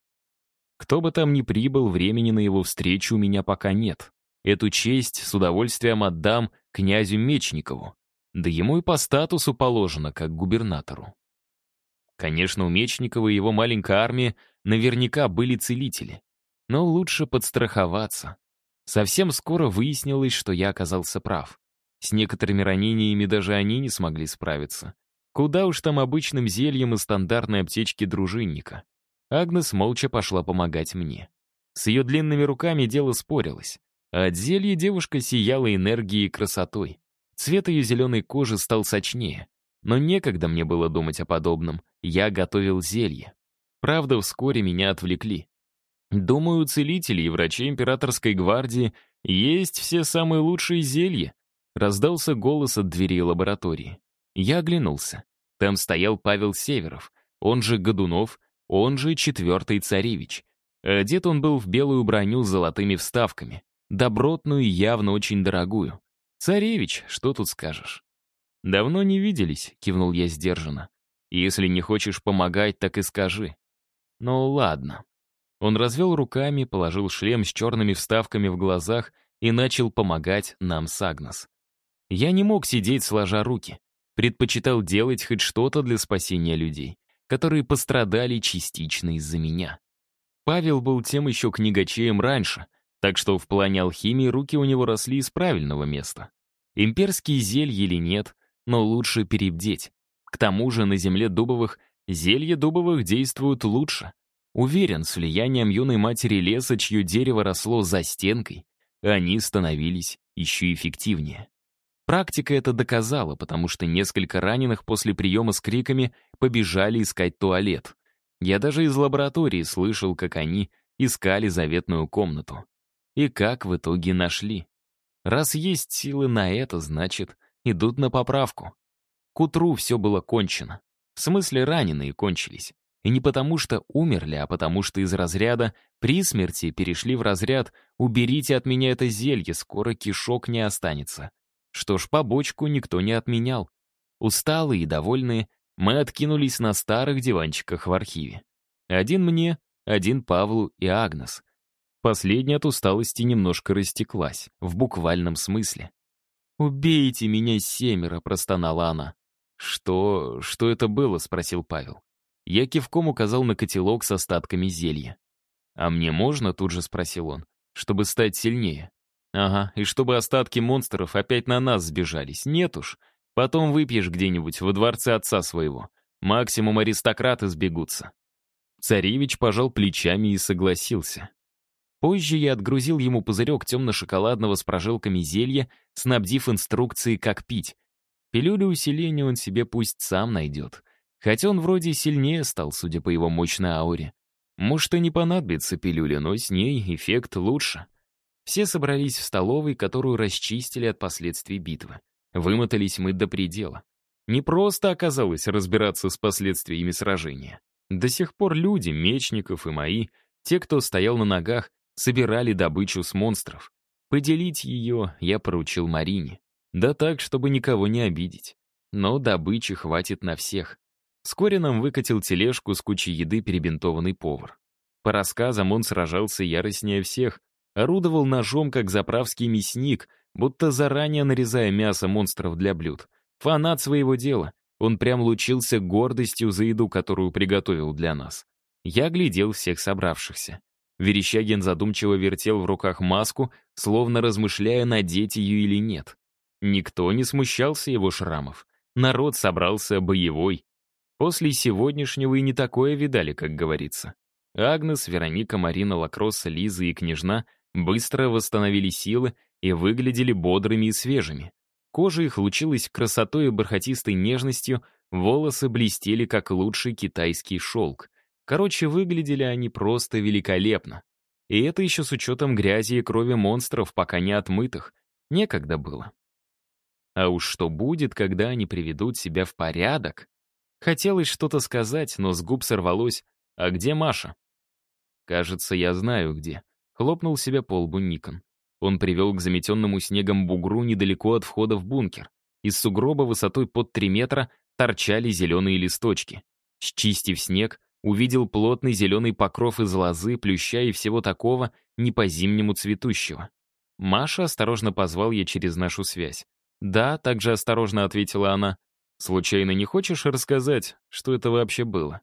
Speaker 1: Кто бы там ни прибыл, времени на его встречу у меня пока нет. Эту честь с удовольствием отдам князю Мечникову. Да ему и по статусу положено, как губернатору. Конечно, у Мечникова и его маленькой армии наверняка были целители. Но лучше подстраховаться. Совсем скоро выяснилось, что я оказался прав. С некоторыми ранениями даже они не смогли справиться. Куда уж там обычным зельем и стандартной аптечки дружинника. Агнес молча пошла помогать мне. С ее длинными руками дело спорилось. А от зелья девушка сияла энергией и красотой. Цвет ее зеленой кожи стал сочнее. Но некогда мне было думать о подобном. Я готовил зелье. Правда, вскоре меня отвлекли. Думаю, у целителей и врачей императорской гвардии есть все самые лучшие зелья, Раздался голос от двери лаборатории. Я оглянулся. Там стоял Павел Северов, он же Годунов, он же четвертый царевич. Одет он был в белую броню с золотыми вставками, добротную и явно очень дорогую. «Царевич, что тут скажешь?» «Давно не виделись», — кивнул я сдержанно. «Если не хочешь помогать, так и скажи». «Ну ладно». Он развел руками, положил шлем с черными вставками в глазах и начал помогать нам с Агнес. Я не мог сидеть сложа руки. Предпочитал делать хоть что-то для спасения людей, которые пострадали частично из-за меня. Павел был тем еще книгачеем раньше, так что в плане алхимии руки у него росли из правильного места. Имперские зелья или нет, но лучше перебдеть. К тому же на земле дубовых зелья дубовых действуют лучше. Уверен, с влиянием юной матери леса, чье дерево росло за стенкой, они становились еще эффективнее. Практика это доказала, потому что несколько раненых после приема с криками побежали искать туалет. Я даже из лаборатории слышал, как они искали заветную комнату. И как в итоге нашли. Раз есть силы на это, значит, идут на поправку. К утру все было кончено. В смысле, раненые кончились. И не потому что умерли, а потому что из разряда при смерти перешли в разряд «уберите от меня это зелье, скоро кишок не останется». Что ж, побочку никто не отменял. Усталые и довольные, мы откинулись на старых диванчиках в архиве. Один мне, один Павлу и Агнес. Последняя от усталости немножко растеклась, в буквальном смысле. «Убейте меня, семеро!» — простонала она. «Что... что это было?» — спросил Павел. Я кивком указал на котелок с остатками зелья. «А мне можно?» — тут же спросил он. «Чтобы стать сильнее». Ага, и чтобы остатки монстров опять на нас сбежались. Нет уж. Потом выпьешь где-нибудь во дворце отца своего. Максимум аристократы сбегутся. Царевич пожал плечами и согласился. Позже я отгрузил ему пузырек темно-шоколадного с прожилками зелья, снабдив инструкцией, как пить. Пилюлю усиления он себе пусть сам найдет. Хотя он вроде сильнее стал, судя по его мощной ауре. Может, и не понадобится пилюля, но с ней эффект лучше. Все собрались в столовой, которую расчистили от последствий битвы. Вымотались мы до предела. Не просто оказалось разбираться с последствиями сражения. До сих пор люди, мечников и мои, те, кто стоял на ногах, собирали добычу с монстров. Поделить ее я поручил Марине. Да так, чтобы никого не обидеть. Но добычи хватит на всех. Вскоре нам выкатил тележку с кучей еды перебинтованный повар. По рассказам, он сражался яростнее всех, орудовал ножом, как заправский мясник, будто заранее нарезая мясо монстров для блюд. Фанат своего дела. Он прям лучился гордостью за еду, которую приготовил для нас. Я глядел всех собравшихся. Верещагин задумчиво вертел в руках маску, словно размышляя, надеть ее или нет. Никто не смущался его шрамов. Народ собрался боевой. После сегодняшнего и не такое видали, как говорится. Агнес, Вероника, Марина, Лакросса, Лиза и Княжна быстро восстановили силы и выглядели бодрыми и свежими. Кожа их лучилась красотой и бархатистой нежностью, волосы блестели, как лучший китайский шелк. Короче, выглядели они просто великолепно. И это еще с учетом грязи и крови монстров, пока не отмытых. Некогда было. А уж что будет, когда они приведут себя в порядок? Хотелось что-то сказать, но с губ сорвалось «А где Маша?» «Кажется, я знаю где», — хлопнул себя по лбу Никон. Он привел к заметенному снегом бугру недалеко от входа в бункер. Из сугроба высотой под три метра торчали зеленые листочки. Счистив снег, увидел плотный зеленый покров из лозы, плюща и всего такого не по-зимнему цветущего. Маша осторожно позвал я через нашу связь. «Да», — также осторожно ответила она. «Случайно не хочешь рассказать, что это вообще было?»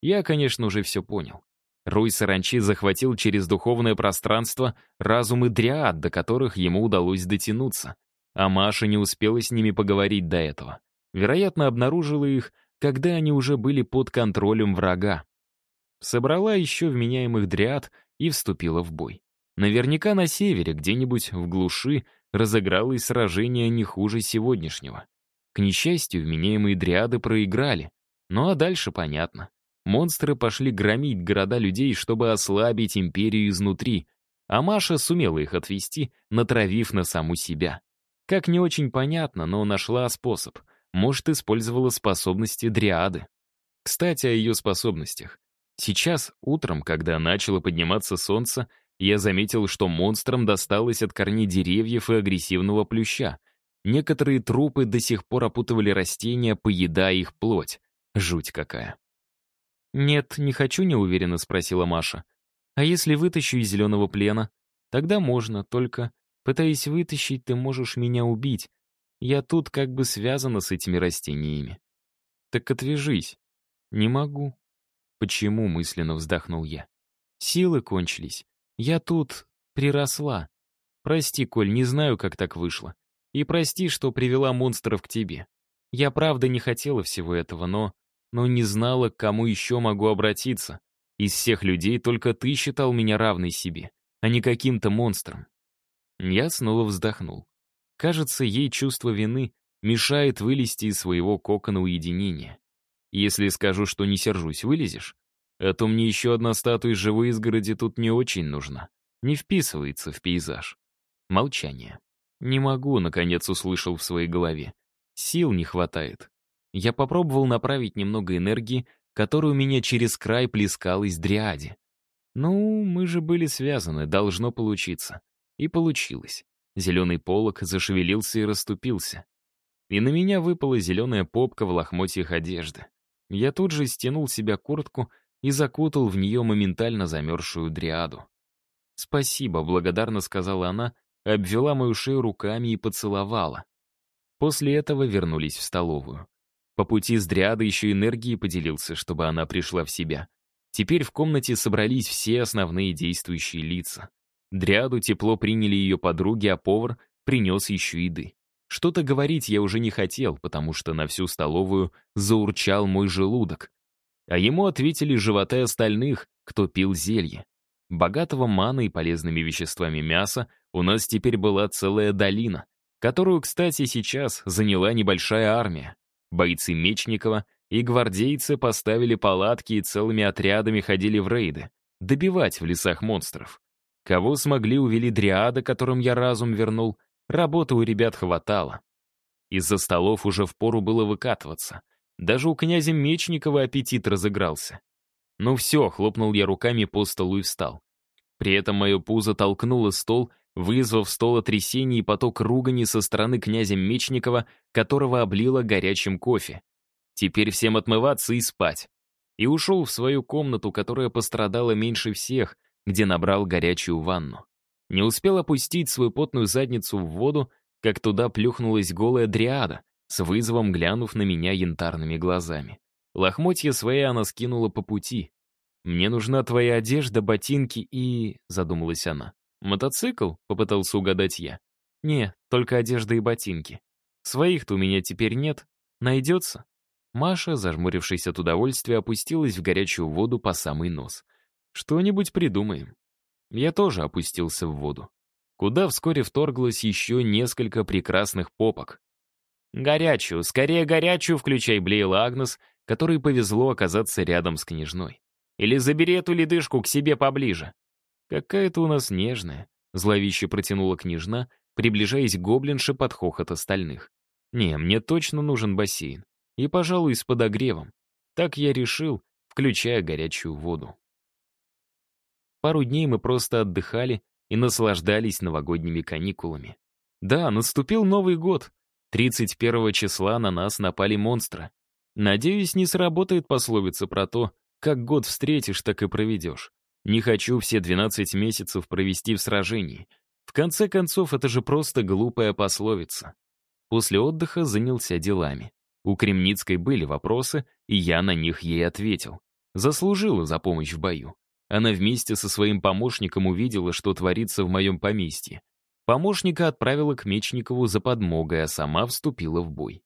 Speaker 1: Я, конечно, уже все понял. Руй Саранчи захватил через духовное пространство разумы дриад, до которых ему удалось дотянуться. А Маша не успела с ними поговорить до этого. Вероятно, обнаружила их, когда они уже были под контролем врага. Собрала еще вменяемых дриад и вступила в бой. Наверняка на севере, где-нибудь в глуши, разыгралось сражение не хуже сегодняшнего. К несчастью, вменяемые дриады проиграли. Ну а дальше понятно. Монстры пошли громить города людей, чтобы ослабить империю изнутри, а Маша сумела их отвести, натравив на саму себя. Как не очень понятно, но нашла способ. Может, использовала способности дриады. Кстати, о ее способностях. Сейчас, утром, когда начало подниматься солнце, я заметил, что монстрам досталось от корней деревьев и агрессивного плюща. Некоторые трупы до сих пор опутывали растения, поедая их плоть. Жуть какая. «Нет, не хочу», — неуверенно спросила Маша. «А если вытащу из зеленого плена? Тогда можно, только, пытаясь вытащить, ты можешь меня убить. Я тут как бы связана с этими растениями». «Так отвяжись». «Не могу». «Почему?» — мысленно вздохнул я. «Силы кончились. Я тут приросла. Прости, Коль, не знаю, как так вышло. И прости, что привела монстров к тебе. Я правда не хотела всего этого, но но не знала, к кому еще могу обратиться. Из всех людей только ты считал меня равной себе, а не каким-то монстром. Я снова вздохнул. Кажется, ей чувство вины мешает вылезти из своего кокона уединения. Если скажу, что не сержусь, вылезешь? А то мне еще одна статуя живой изгороди тут не очень нужна. Не вписывается в пейзаж. Молчание. «Не могу», — наконец услышал в своей голове. «Сил не хватает. Я попробовал направить немного энергии, которая у меня через край плескалась дриаде. Ну, мы же были связаны, должно получиться. И получилось. Зеленый полог зашевелился и расступился. И на меня выпала зеленая попка в лохмотьях одежды. Я тут же стянул себя куртку и закутал в нее моментально замерзшую дриаду. «Спасибо», — благодарно сказала она, обвела мою шею руками и поцеловала. После этого вернулись в столовую. По пути с Дриадой еще энергии поделился, чтобы она пришла в себя. Теперь в комнате собрались все основные действующие лица. Дриаду тепло приняли ее подруги, а повар принес еще еды. Что-то говорить я уже не хотел, потому что на всю столовую заурчал мой желудок. А ему ответили животы остальных, кто пил зелье. Богатого мана и полезными веществами мяса у нас теперь была целая долина, которую, кстати, сейчас заняла небольшая армия. Бойцы Мечникова и гвардейцы поставили палатки и целыми отрядами ходили в рейды, добивать в лесах монстров. Кого смогли, увели дриада, которым я разум вернул, работы у ребят хватало. Из-за столов уже впору было выкатываться. Даже у князя Мечникова аппетит разыгрался. «Ну все», — хлопнул я руками по столу и встал. При этом мое пузо толкнуло стол, вызвав стол трясение и поток ругани со стороны князя Мечникова, которого облило горячим кофе. Теперь всем отмываться и спать. И ушел в свою комнату, которая пострадала меньше всех, где набрал горячую ванну. Не успел опустить свою потную задницу в воду, как туда плюхнулась голая дриада, с вызовом глянув на меня янтарными глазами. Лохмотья свои она скинула по пути. «Мне нужна твоя одежда, ботинки и...» — задумалась она. «Мотоцикл?» — попытался угадать я. «Не, только одежда и ботинки. Своих-то у меня теперь нет. Найдется?» Маша, зажмурившись от удовольствия, опустилась в горячую воду по самый нос. «Что-нибудь придумаем». Я тоже опустился в воду, куда вскоре вторглось еще несколько прекрасных попок. «Горячую, скорее горячую включай», — блеяла Агнес, которой повезло оказаться рядом с княжной. «Или забери эту ледышку к себе поближе». «Какая-то у нас нежная», — зловеще протянула княжна, приближаясь к гоблинше под хохот остальных. «Не, мне точно нужен бассейн. И, пожалуй, с подогревом. Так я решил, включая горячую воду». Пару дней мы просто отдыхали и наслаждались новогодними каникулами. Да, наступил Новый год, 31 числа на нас напали монстры. Надеюсь, не сработает пословица про то, как год встретишь, так и проведешь. Не хочу все 12 месяцев провести в сражении. В конце концов, это же просто глупая пословица. После отдыха занялся делами. У Кремницкой были вопросы, и я на них ей ответил. Заслужила за помощь в бою. Она вместе со своим помощником увидела, что творится в моем поместье. Помощника отправила к Мечникову за подмогой, а сама вступила в бой.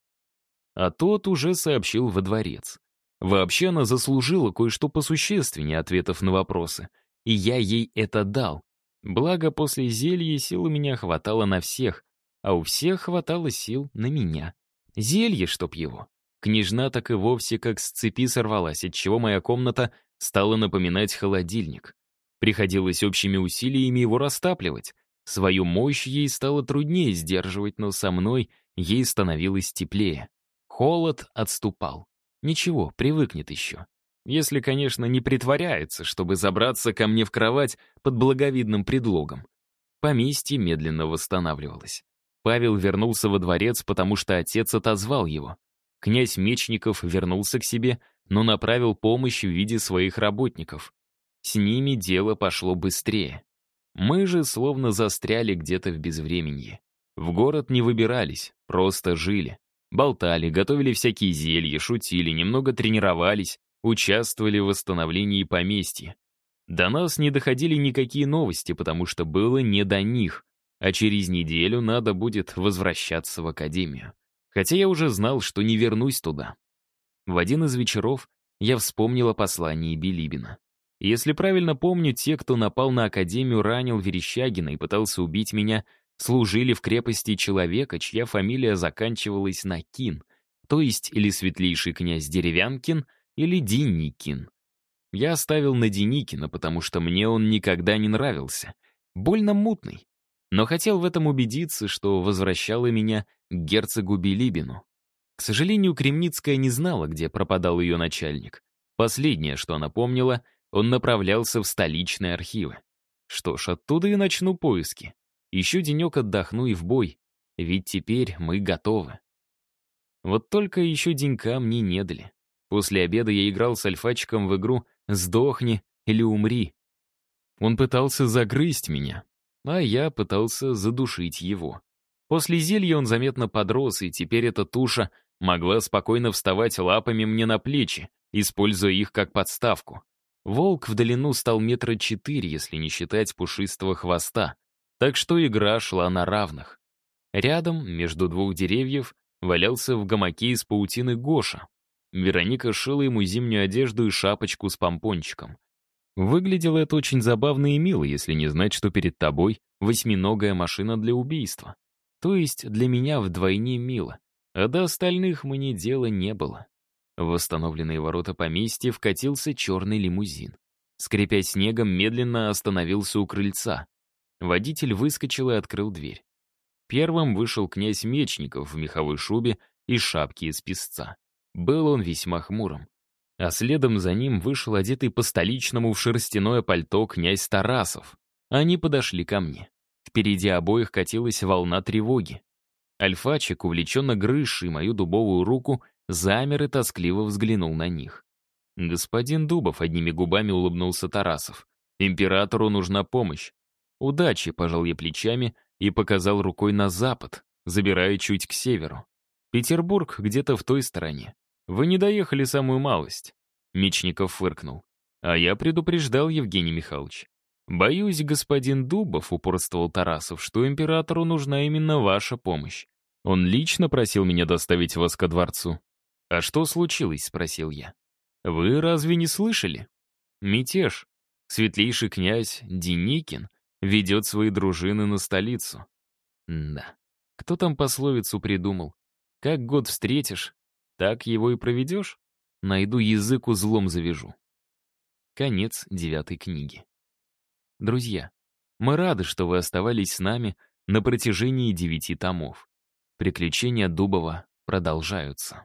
Speaker 1: А тот уже сообщил во дворец. Вообще она заслужила кое-что посущественнее ответов на вопросы, и я ей это дал. Благо, после зелья сил у меня хватало на всех, а у всех хватало сил на меня. Зелье, чтоб его. Княжна так и вовсе как с цепи сорвалась, отчего моя комната стала напоминать холодильник. Приходилось общими усилиями его растапливать, Свою мощь ей стало труднее сдерживать, но со мной ей становилось теплее. Холод отступал. Ничего, привыкнет еще. Если, конечно, не притворяется, чтобы забраться ко мне в кровать под благовидным предлогом. Поместье медленно восстанавливалось. Павел вернулся во дворец, потому что отец отозвал его. Князь Мечников вернулся к себе, но направил помощь в виде своих работников. С ними дело пошло быстрее. Мы же словно застряли где-то в безвременье. В город не выбирались, просто жили. Болтали, готовили всякие зелья, шутили, немного тренировались, участвовали в восстановлении поместья. До нас не доходили никакие новости, потому что было не до них, а через неделю надо будет возвращаться в академию. Хотя я уже знал, что не вернусь туда. В один из вечеров я вспомнил о послании Билибина. Если правильно помню, те, кто напал на Академию, ранил Верещагина и пытался убить меня, служили в крепости человека, чья фамилия заканчивалась на Кин, то есть или светлейший князь Деревянкин, или Деникин. Я оставил на Деникина, потому что мне он никогда не нравился. Больно мутный. Но хотел в этом убедиться, что возвращало меня к герцогу Билибину. К сожалению, Кремницкая не знала, где пропадал ее начальник. Последнее, что она помнила, он направлялся в столичные архивы. Что ж, оттуда и начну поиски. Еще денек отдохну и в бой, ведь теперь мы готовы. Вот только еще денька мне не дали. После обеда я играл с альфачиком в игру «Сдохни или умри». Он пытался загрызть меня, а я пытался задушить его. После зелья он заметно подрос, и теперь эта туша могла спокойно вставать лапами мне на плечи, используя их как подставку. Волк в длину стал метра четыре, если не считать пушистого хвоста, так что игра шла на равных. Рядом, между двух деревьев, валялся в гамаке из паутины Гоша. Вероника шила ему зимнюю одежду и шапочку с помпончиком. Выглядело это очень забавно и мило, если не знать, что перед тобой восьминогая машина для убийства. То есть для меня вдвойне мило, а до остальных мне дела не было. В восстановленные ворота поместья вкатился черный лимузин. Скрипя снегом, медленно остановился у крыльца. Водитель выскочил и открыл дверь. Первым вышел князь Мечников в меховой шубе и шапке из песца. Был он весьма хмурым. А следом за ним вышел одетый по-столичному в шерстяное пальто князь Тарасов. Они подошли ко мне. Впереди обоих катилась волна тревоги. Альфачик, увлеченно грызший мою дубовую руку, замер и тоскливо взглянул на них. «Господин Дубов», — одними губами улыбнулся Тарасов. «Императору нужна помощь». «Удачи», — пожал я плечами и показал рукой на запад, забирая чуть к северу. «Петербург где-то в той стороне. Вы не доехали самую малость». Мечников фыркнул. «А я предупреждал, Евгений Михайлович. «Боюсь, господин Дубов», — упорствовал Тарасов, «что императору нужна именно ваша помощь. Он лично просил меня доставить вас ко дворцу». «А что случилось?» — спросил я. «Вы разве не слышали?» «Мятеж. Светлейший князь Деникин ведет свои дружины на столицу». «Да. Кто там пословицу придумал? Как год встретишь, так его и проведешь? Найду язык узлом завяжу». Конец девятой книги. Друзья, мы рады, что вы оставались с нами на протяжении девяти томов. Приключения Дубова продолжаются.